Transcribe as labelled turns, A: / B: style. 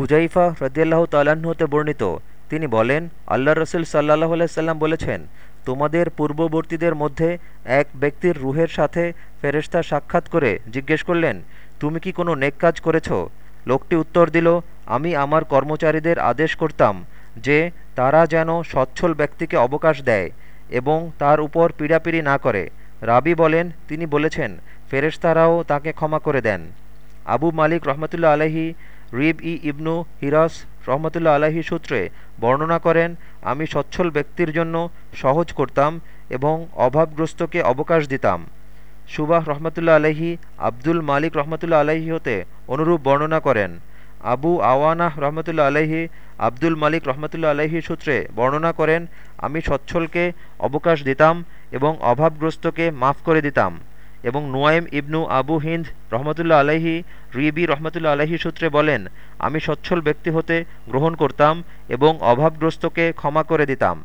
A: হুজাইফা রদিয়াল্লাহ তাল্লাহ্ন হতে বর্ণিত। তিনি বলেন আল্লাহ রসুল সাল্লাহ সাল্লাম বলেছেন, তোমাদের পূর্ববর্তীদের মধ্যে এক ব্যক্তির রুহের সাথে ফেরেশতা সাক্ষাৎ করে জিজ্ঞেস করলেন, তুমি কি কোনো নেক কাজ করেছ? লোকটি উত্তর দিল, আমি আমার কর্মচারীদের আদেশ করতাম যে তারা যেন সচ্ছল ব্যক্তিকে অবকাশ দেয় এবং তার উপর পীড়াপিড়ি না করে। রাবি বলেন, তিনি বলেছেন, ফেরেশতারাও তাকে ক্ষমা করে দেন। আবু মালিক রহমতুল্লা আলহি রিব ই ইবনু হিরাস রহমতুল্লা আলাহি সূত্রে বর্ণনা করেন, আমি সচ্ছল ব্যক্তির জন্য সহজ করতাম এবং অভাবগ্রস্তকে অবকাশ দিতাম। সুবাহ রহমতুল্লা আলহি আব্দুল মালিক রহমতুল্লা আলহি হতে অনুরূপ বর্ণনা করেন। আবু আওয়ানাহ রহমতুল্লা আলহি আব্দুল মালিক রহমতুল্লা আলহি সূত্রে বর্ণনা করেন, আমি সচ্ছলকে অবকাশ দিতাম এবং অভাবগ্রস্তকে মাফ করে দিতাম। এবং নোয়াইম ইবনু আবু হিন্দ রহমতুল্লা আলহি রিবি রহমতুল্লা আলহি সূত্রে বলেন, আমি সচ্ছল ব্যক্তি হতে গ্রহণ করতাম এবং অভাবগ্রস্তকে ক্ষমা করে দিতাম।